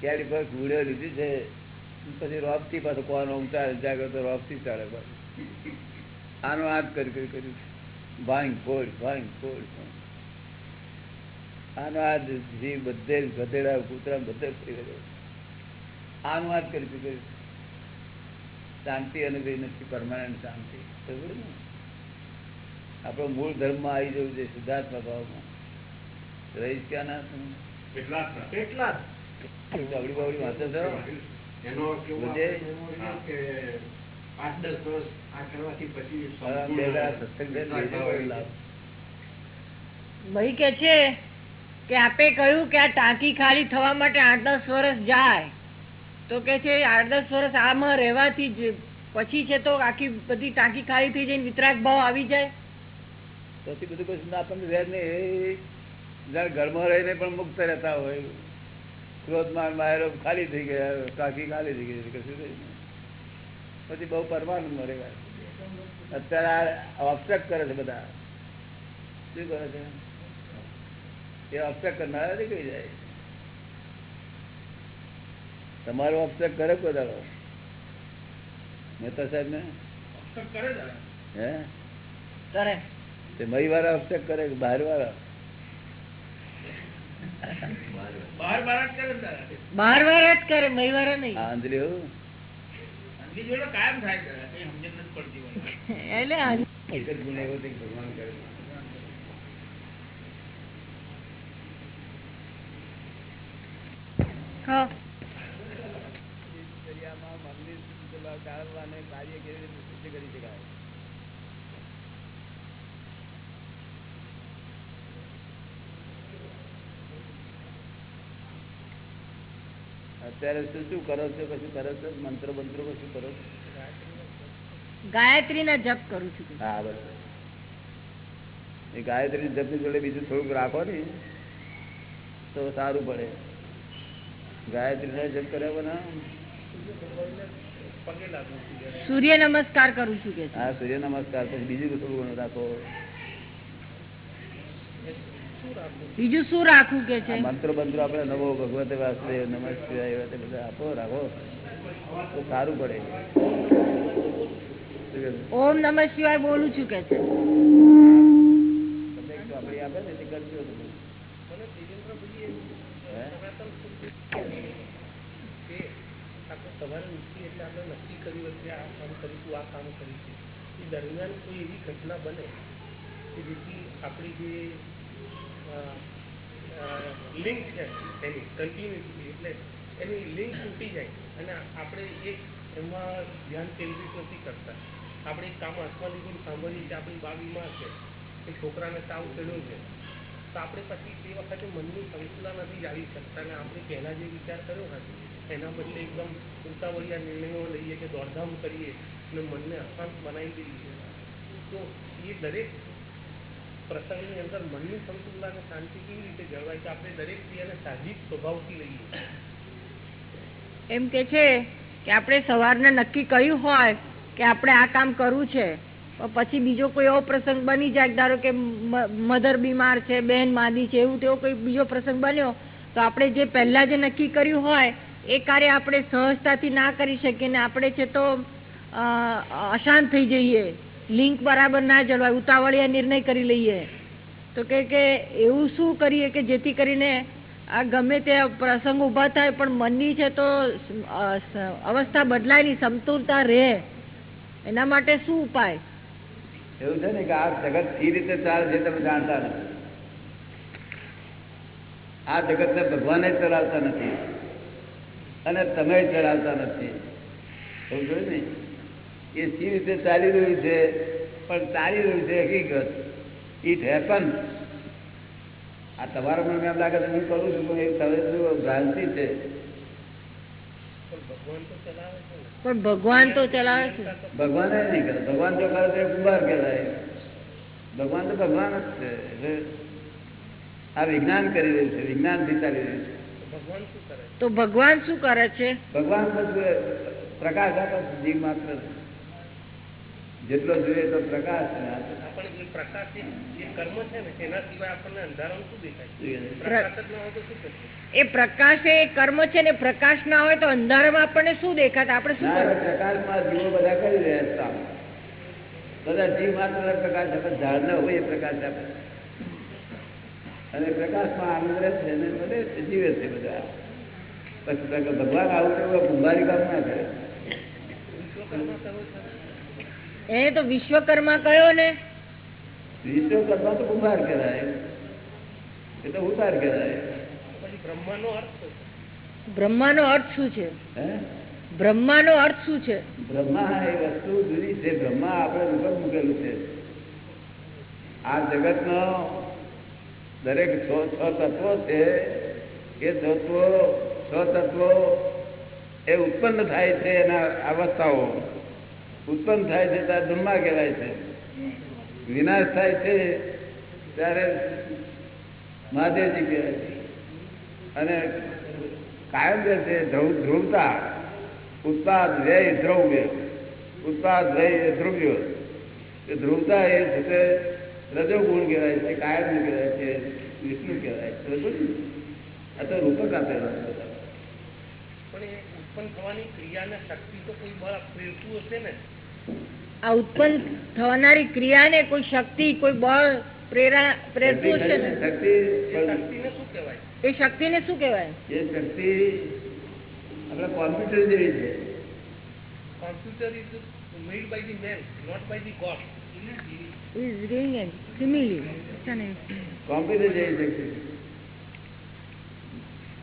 ક્યારે પર ગુણો લીધી છે પછી રોપથી પાછો કોનો ઉતારે જાગે તો રોપથી ચાલે પાછું આનો આ કરી કરી કર્યું ભાંગ ફોડ ભાંગ ફોડ આનો આ જીવ બધે ગધેડા કૂતરા બધે ફરી ગયો. આનો હાથ કરી કરી શાંતિ અને નથી પરમાનન્ટ શાંતિ. ખબર ને? આપણો મૂળ ધર્મમાં આવી જવું છે સિદ્ધાર્થ ભાવમાં. રહીશ ક્યાં ના છું? કેટલા કેટલા ચોગડી વાંચો છો એનો કેવું પાંચ દસ વર્ષ આ કરવાથી પછી ને. ભાઈ કે છે કે આપે કહ્યું કે આ ટાંકી ખાલી થવા માટે આઠ દસ વર્ષ જાય. તો કે છે આઠ દસ વર્ષ આમાં રહેવાથી જ પછી છે તો આખી બધી ટાંકી ખાલી થઈ જઈને વિતરાક ભાવ આવી જાય? પછી બધું કશું આપણને રહે નહીં. એ જયારે ઘરમાં રહીને પણ મુક્ત રહેતા હોય. ક્રોધમાન માયરો ખાલી થઈ ગયા ટાંકી ખાલી થઈ ગઈ. કશું થઈ. પછી બહુ પરવાનું મરે અત્યારે આ ઓબ્સ્ટ્રક્ટ કરે છે બધા. શું કરે છે? એ ઓબ્સ્ટ્રક્ટ કરનારા નીકળી જાય. તમારો ઓબ્સ્ટ્રક્ટ કરે કોઈ દાડો? મહેતા સાહેબ ને હે? કરે. તે મય વાળા ઓબ્સ્ટ્રક્ટ કરે કે બહાર વાળા બાર બાર જ કરે બાર વાર જ કરે મય વાર નહીં હું. આટલી કાયમ થાય નથી પડતી એટલે એક જ ભગવાન કરે. દરિયામાં મનની પેલા ગાળવાને કાર્ય કેવી રીતે કરી શકાય? અત્યારે શું શું કરો છો? કશું કરો છો? મંત્ર મંત્રો કશું કરો છો? ગાયત્રી ના જપ કરું છું. હા બરાબર એ ગાયત્રી જપની જોડે બીજું થોડુંક રાખો ને. તો સારું પડે. ગાયત્રી ના જપ કર્યા ના જરા. સૂર્ય નમસ્કાર કરું છું કે હા સૂર્ય નમસ્કાર. પછી બીજું થોડું ઘણું રાખો. બીજું શું રાખવું કે છે? મંત્ર મંત્રો મંત્રો આપણે નવો ભગવતે વાસુદેવ નમઃ શિવાય બધા આપો રાખો. તો સારું પડે. ઓમ નમ શિવાય બોલું છું કે છે. તમને આપે ને તે કરજો તમે. હે? કે આપણે સવારે ઉઠીએ એટલે આપણે નક્કી કર્યું કે આ કામ કરીશું આ કામ કરીશું એ દરમિયાન કોઈ એવી ઘટના બને કે જેથી આપણી જે લિંક છે એની કન્ટિન્યુટી એટલે એની લિંક તૂટી જાય. અને આપણે એક એમાં ધ્યાન કેન્દ્રિત નથી કરતા. આપણે એક કામ હાથમાં સાંભળીએ કે આપણી બાવીમાં છે, કે છોકરાને તાવ ચડ્યો છે. તો આપણે પછી તે વખતે મનની સંતુલા નથી જાળવી શકતા. અને આપણે પહેલાં જે વિચાર કર્યો હતો, એના બદલે એકદમ ઉતાવળિયા નિર્ણયો લઈએ કે દોડધામ કરીએ અને મનને અશાંત બનાવી દઈએ. તો એ દરેક પ્રસંગની અંદર મનની સંતુલતા અને શાંતિ કેવી રીતે જળવાય કે આપણે દરેક ક્રિયાને સાહજિક સ્વભાવથી લઈએ. એમ કે છે કે આપણે સવારને નક્કી કર્યું હોય કે આપણે આ કામ કરવું છે પછી બીજો કોઈ એવો પ્રસંગ બની જાય ધારો કે મધર બીમાર છે, બહેન માદી છે, એવું તેવો કોઈ બીજો પ્રસંગ બન્યો, તો આપણે જે પહેલા જે નક્કી કર્યું હોય, એ કાર્ય આપણે સહજતાથી ના કરી શકીએ ને આપણે છે તો અશાંત થઈ જઈએ. લિંક બરાબર ના જળવાય, ઉતાવળિયા નિર્ણય કરી લઈએ. તો કે એવું શું કરીએ કે જેથી કરીને આ ગમે તે પ્રસંગ ઊભા થાય, પણ મનની છે તો અવસ્થા બદલાય નહીં સમતુલતા રહે. એના માટે શું ઉપાય? એવું છે ને કે આ જગત સી રીતે ચાલે છે તમે જાણતા નથી. આ જગતને ભગવાને ચલાવતા નથી. અને તમે ચલાવતા નથી. એવું જોયું ને? એ સી રીતે ચાલી રહ્યું છે? પણ ચાલી રહ્યું છે હકીકત. ઇટ હેપન આ તમારા મને એમ લાગે છે હું કરું છું પણ એ તમે શું ભ્રાંતિ છે. પણ ભગવાન તો ચલાવે છે. ભગવાન એ નહીં કરે. ભગવાન જો કરે તો કુંભાર કહેવાય. ભગવાન તો ભગવાન જ છે એટલે આ વિજ્ઞાન કરી રહ્યું છે વિજ્ઞાનથી ચાલી રહ્યું છે. તો ભગવાન શું કરે છે? ભગવાન બધું પ્રકાશ આપે છે જીવ માત્ર જેટલો જોઈએ તો પ્રકાશ એ પ્રકાશ એ કર્મ છે ને. પ્રકાશ જ ના હોય તો એ પ્રકાશ કર્મ છે ને પ્રકાશ ના હોય તો અંધારામાં આપણને શું દેખાતા આપણે શું કરવું પ્રકાશમાં જીવો બધા કરી રહ્યા બધા જીવ માત્ર પ્રકાશ આપણે ઝાડ ના હોય એ પ્રકાશ આપણે અને પ્રકાશમાં આનંદ રહે છે અને બધે જીવે છે બધા. પછી ભગવાન આવું તેવું કુંભારી કામ ના કરે. એને તો વિશ્વકર્મા કયો ને? વિશ્વકર્મા તો કુંભાર કહેવાય. એ તો ઉતાર કહેવાય. પછી બ્રહ્માનો અર્થ શું છે? બ્રહ્માનો અર્થ શું છે? બ્રહ્માનો અર્થ શું છે? બ્રહ્મા એ વસ્તુ જુદી છે. બ્રહ્મા આપણે ઉપર મૂકેલું છે. આ જગતનો દરેક છ છ તત્વો છે. એ તત્વો છ તત્વો એ ઉત્પન્ન થાય છે એના અવસ્થાઓ. ઉત્પન્ન થાય છે, ત્યારે બ્રહ્મા કહેવાય છે. વિનાશ થાય છે, ત્યારે મહાદેવજી કહેવાય છે. અને કાયમ રહે છે, ધ્રુવ, ધ્રુવતા. ઉત્પાદ, વ્યય દ્રવ્ય ઉત્પાદ, વ્યય ધ્રુવ્ય. એ ધ્રુવતા એ છે તે રજોગુણ કહેવાય છે, કાયમ કહેવાય છે, વિષ્ણુ કહેવાય છે. આ તો રૂપક આપેલા. પણ એ ઉત્પન્ન થવાની ક્રિયાને શક્તિ તો કોઈ બળ પ્રેરતું હશે ને? આ ઉત્પન્ન થનારી ક્રિયાને કોઈ શક્તિ કોઈ બળ પ્રેરા પ્રેરતું હશે ને? શક્તિ એ શક્તિને શું કહેવાય? એ શક્તિને શું કહેવાય? એ શક્તિ આપણે કોમ્પ્યુટર જેવી છે. Computer is made by the man not by the God is doing M similarly computer જેવી શક્તિ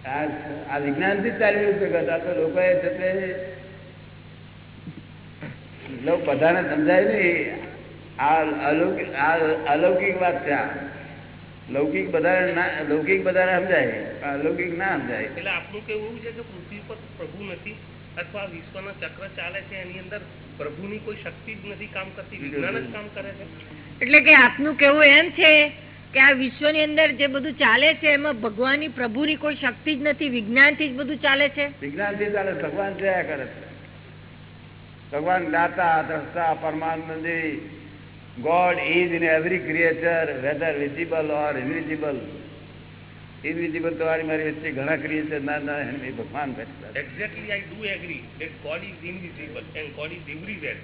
આ આ વિજ્ઞાનથી જ ચાલી રહ્યું છે. જગત. આ તો લોકોએ છે બધાને સમજાય ને આ અલૌકિક આ અલૌકિક વાત છે લૌકિક બધાને ના લૌકિક બધાને સમજાય અલૌકિક ના સમજાય. એટલે આપણું કેવું એવું છે કે પૃથ્વી પર પ્રભુ નથી અથવા વિશ્વના ચક્ર ચાલે છે એની અંદર પ્રભુની કોઈ શક્તિ જ નથી કામ કરતી વિજ્ઞાન જ કામ કરે છે? એટલે કે આપનું કેવું એમ છે કે આ વિશ્વની અંદર જે બધું ચાલે છે એમાં ભગવાનની પ્રભુની કોઈ શક્તિ જ નથી વિજ્ઞાનથી જ બધું ચાલે છે? વિજ્ઞાનથી ચાલે ભગવાન જયા કરે છે. ભગવાન દાતા દ્રષ્ટા પરમાનંદી. God is in every creature whether visible or invisible invisible તો વાળી મારી વચ્ચે ઘણા ક્રિએચર ના ના એને ભગવાન બેઠા exactly I do agree that God is invisible and God is everywhere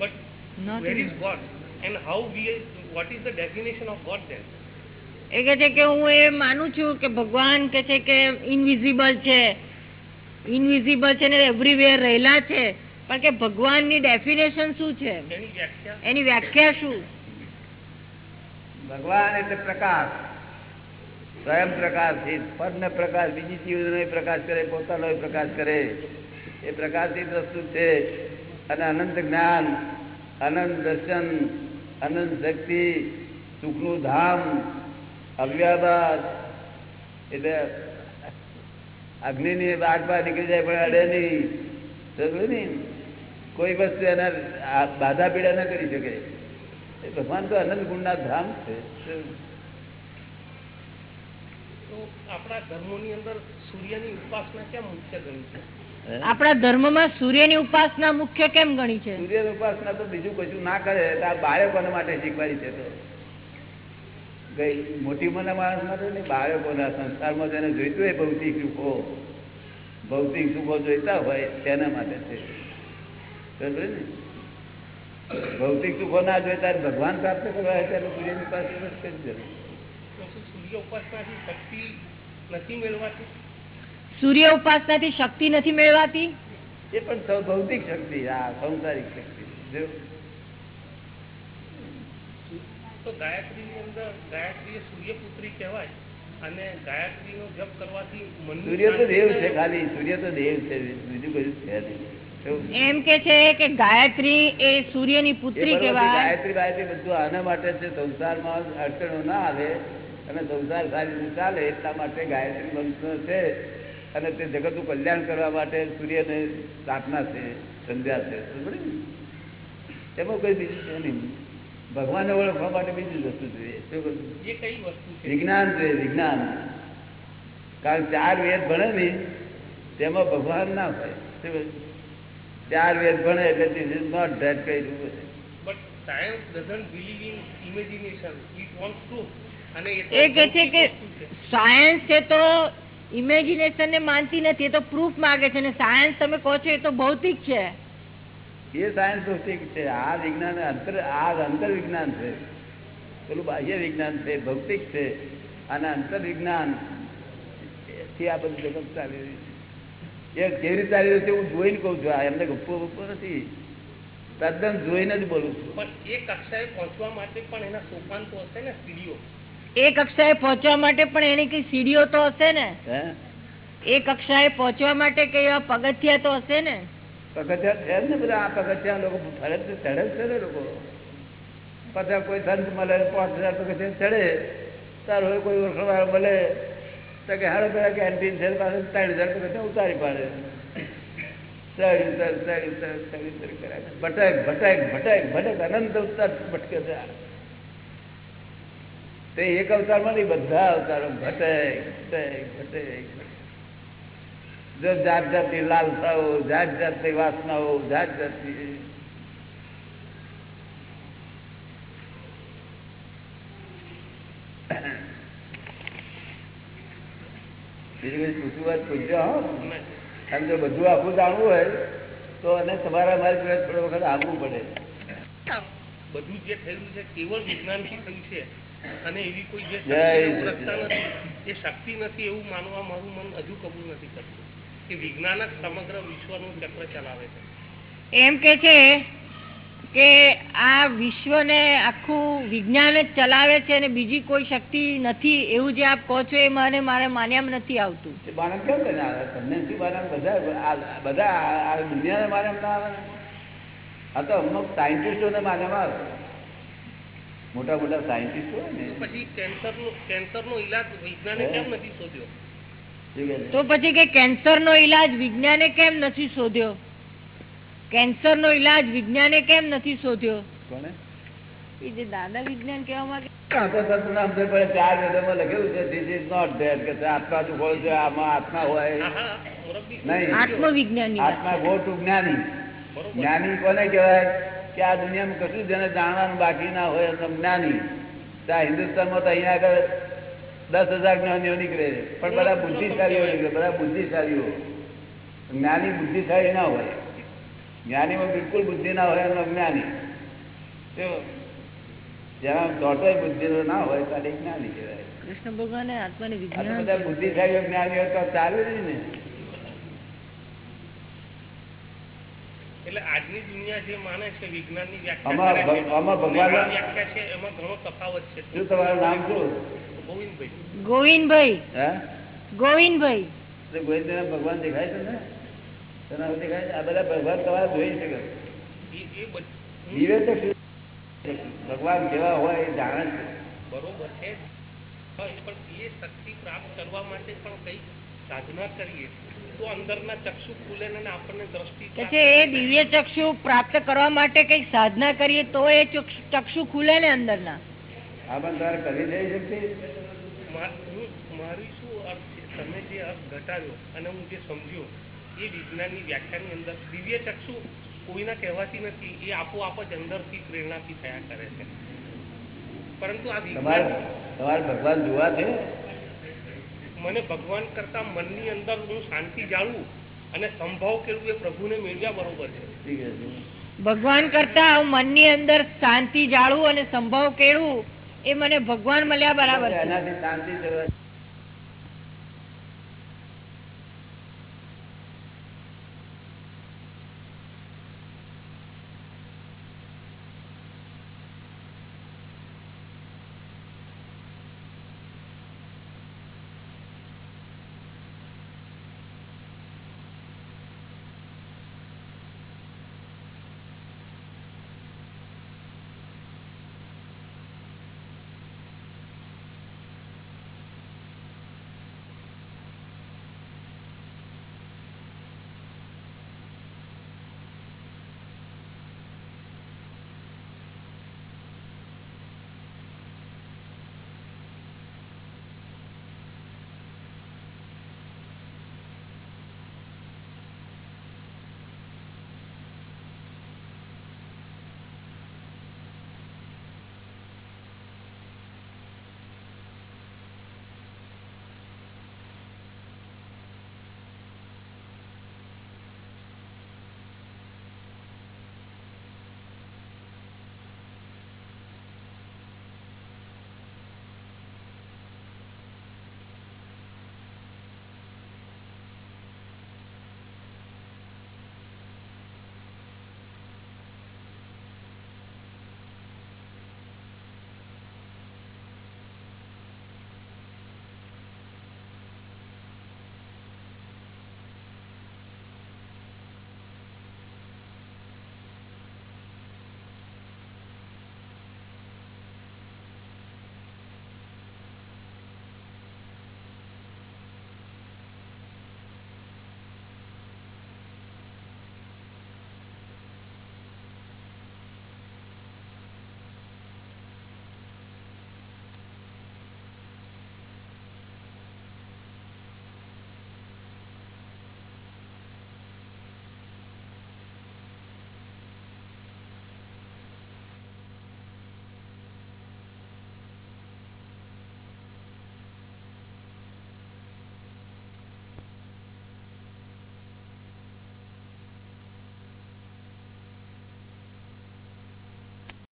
but where is God and how we what is the definition of God then એ કે છે કે હું એ માનું છું કે ભગવાન કે છે કે ઇનવિઝિબલ છે. ઇનવિઝિબલ છે ને એવરીવેર રહેલા છે. પણ કે ભગવાનની ડેફિનેશન શું છે? એની વ્યાખ્યા શું? ભગવાન એટલે પ્રકાશ. સ્વયં પ્રકાશ છે પદને પ્રકાશ બીજી ચીજનો પ્રકાશ કરે પોતાનો પ્રકાશ કરે. એ પ્રકાશિત વસ્તુ છે. અને અનંત જ્ઞાન અનંત દર્શન અનંત શક્તિ સુખનું ધામ અવ્યાબાદ. એટલે અગ્નિની આગ બહાર નીકળી જાય પણ અડે નહીં ને? કોઈ વસ્તુ એના બાધા પીડા ના કરી શકે. એ ભગવાન તો અનંત ગુણના ધામ છે. આપણા ધર્મોની અંદર સૂર્યની ઉપાસના કેમ મુખ્ય ગણી છે? આપણા ધર્મમાં સૂર્યની ઉપાસના મુખ્ય કેમ ગણી છે? સૂર્ય ઉપાસના તો બીજું કશું ના કરે તો આ બાળકોને માટે શીખવાડી છે તો. ગઈ મોટી ઉંમરના માણસ માટે ને બાળકોના સંસારમાં જેને જોઈતું હોય ભૌતિક સુખો ભૌતિક સુખો જોઈતા હોય તેના માટે છે. ભૌતિક સુખો ના જોઈએ હોય, ભગવાન પ્રાપ્ત કરવા હોય ત્યારે સૂર્યની પાસે સૂર્ય ઉપાસનાથી શક્તિ નથી મેળવાતી? સૂર્ય ઉપાસનાથી શક્તિ નથી મેળવાતી? એ પણ સૌ ભૌતિક શક્તિ આ સંસારિક શક્તિ. તો ગાયત્રીની અંદર ગાયત્રી એ સૂર્યપુત્રી કહેવાય અને ગાયત્રીનો જપ કરવાથી સૂર્ય તો દેવ છે ખાલી સૂર્ય તો દેવ છે બીજું બધું છે નહીં? એમ કે છે કે ગાયત્રી એ સૂર્યની પુત્રી કહેવાય. ગાયત્રી બાયત્રી બધું આના માટે છે. સંસારમાં અડચણો ના આવે અને સંસાર સારી રીતે ચાલે એટલા માટે ગાયત્રી મંત્ર છે અને તે જગતનું કલ્યાણ કરવા માટે સૂર્યને સ્થાપના છે સંધ્યા છે. એમાં કઈ બીજું છે નહીં. ભગવાનને ઓળખવા માટે બીજી વસ્તુ જોઈએ. વસ્તુ છે? વિજ્ઞાન વિજ્ઞાન. કારણ ચાર વેદ ભણે ને તેમાં ભગવાન ના હોય? ચાર વેદ ભણે એટલે ધીસ ઇઝ નોટ ધેટ કહ્યું છે. But science doesn't believe in imagination it wants to અને એ કહે છે કે ભૌતિક વસ્તુ છે. સાયન્સ છે તો ઇમેજિનેશન ને માનતી નથી એ તો પ્રૂફ માંગે છે. ને સાયન્સ તમે કહો છો એ તો ભૌતિક છે. એ સાયન્સ ભૌતિક છે. આ વિજ્ઞાન અંતર આ અંતર વિજ્ઞાન છે. પેલું બાહ્ય વિજ્ઞાન છે ભૌતિક છે. અને અંતર વિજ્ઞાનથી આ બધું જગત ચાલી રહ્યું છે. એ કેવી રીતે ચાલી રહ્યું છે હું જોઈને કહું છું. આ એમને ગપ્પો ગપ્પો નથી. તદ્દન જોઈને જ બોલું છું. પણ એ કક્ષાએ પહોંચવા માટે પણ એના સોપાન તો હશે ને સીડીઓ? એ કક્ષાએ પહોંચવા માટે પણ એની કઈ સીડીઓ તો હશે ને? હે? એ કક્ષાએ પહોંચવા માટે કઈ એવા પગથિયા તો હશે ને? પગથિયા છે ને બધા આ પગથિયા લોકો ફરે ચડે છે ને લોકો. પછી કોઈ સંત મળે પાંચ હજાર પગથિયા ચડે. તારો કોઈ ઓળખવા મળે. તો કે હાડો પેલા કેન્ટીન છે પાસે ત્રણ હજાર રૂપિયા ઉતારી પાડે. અનંત ઉત્તર ભટકે છે. તે એક અવતારમાં નહીં, બધા અવતારો ભટક ભટક ભટક જો જાત જાતની લાલસાઓ, જાત જાતની વાસનાઓ, જાત જાતની બીજું કઈ પૂછવું વાત પૂછજો હો. કારણ જો બધું આખું જાણવું હોય તો અને તમારા મારી જોડે થોડો વખત આવવું પડે. બધું જે થયેલું છે કેવળ વિજ્ઞાનથી થયું છે અને એવી કોઈ જે નથી એ શક્તિ નથી એવું માનવા મારું મન હજુ કબૂલ નથી કરતું. કે વિજ્ઞાન જ સમગ્ર વિશ્વનું ચક્ર ચલાવે છે. એમ કે છે કે આ વિશ્વને આખું વિજ્ઞાન જ ચલાવે છે અને બીજી કોઈ શક્તિ નથી એવું જે આપ કહો છો એ મને મારે માન્યામાં નથી આવતું. બાળક કેમ કરીને આવે તમને બધા બધા આ- દુનિયાને મારે ના આવે? આ તો અમુક સાયન્ટિસ્ટોને માન્યામાં આવે. મોટા મોટા સાયન્ટિસ્ટ હોય ને. પછી કેન્સરનો કેન્સરનો ઈલાજ વિજ્ઞાને કેમ નથી શોધ્યો? તો પછી કે કેન્સરનો ઈલાજ વિજ્ઞાને કેમ નથી શોધ્યો? કેન્સરનો ઇલાજ વિજ્ઞાને કેમ નથી શોધ્યો? દાદા વિજ્ઞાન કેવા માંગે આ છે છે જ્ઞાની. કોને કહેવાય? કે દુનિયામાં કશું જેને જાણવાનું બાકી ના હોય એમ જ્ઞાની. હિન્દુસ્તાનમાં તો અહીંયા આગળ દસ હજાર જ્ઞાનીઓ નીકળે પણ બધા બુદ્ધિશાળીઓ નીકળે બધા બુદ્ધિશાળીઓ. જ્ઞાની બુદ્ધિશાળી ના હોય. જ્ઞાનીમાં બિલકુલ બુદ્ધિ ના હોય એનો જ્ઞાની? જેના દોઢો બુદ્ધિ ના હોય ત્યારે જ્ઞાની કહેવાય. કૃષ્ણ ભગવાને આત્માને તો વિજ્ઞાન બધા બુદ્ધિશાળીઓ જ્ઞાનીઓ તો ચાલે જ ને. એટલે આજની દુનિયા જે માને છે વિજ્ઞાનની વ્યાખ્યા છે આમાં ભગવાન- વ્યાખ્યા છે એમાં ઘણો તફાવત છે. શું તમારું નામ શું? ગોવિંદભાઈ. ગોવિંદભાઈ. હે? ગોવિંદભાઈ. તો ભગવાન દેખાય છે ને આ બધા ભગવાન તમારે જોઈ શકે? ભગવાન હોય એ જાણે છે. બરોબર છે. પણ એ શક્તિ પ્રાપ્ત કરવા માટે પણ કઈ સાધના કરીએ તો અંદરના ચક્ષુ ખુલે ને આપણને દ્રષ્ટિ કે એ દિવ્ય ચક્ષુ પ્રાપ્ત કરવા માટે કંઈક સાધના કરીએ તો એ ચક્ષુ- ચક્ષુ ખુલે ને અંદરના? આ પણ કરી જઈ શકતી? હું- મારી શું અર્થ છે? તમે જે અર્થ ઘટાડ્યો અને હું જે સમજ્યો એ વિજ્ઞાનની વ્યાખ્યાની અંદર દિવ્ય ચક્ષુ કોઈના કહેવાથી નથી એ આપોઆપ જ અંદરથી પ્રેરણાથી થયા કરે છે. પરંતુ આ તમારે વિજ્ઞાન તમારે ભગવાન જોવા છે? મને ભગવાન કરતા મનની અંદર હું શાંતિ જાળવું અને સંભાવ કેળવું એ પ્રભુને મેળવ્યા બરોબર છે. ભગવાન કરતા મનની અંદર શાંતિ જાળવું અને સંભાવ કેળવું એ મને ભગવાન મળ્યા બરાબર એનાથી શાંતિ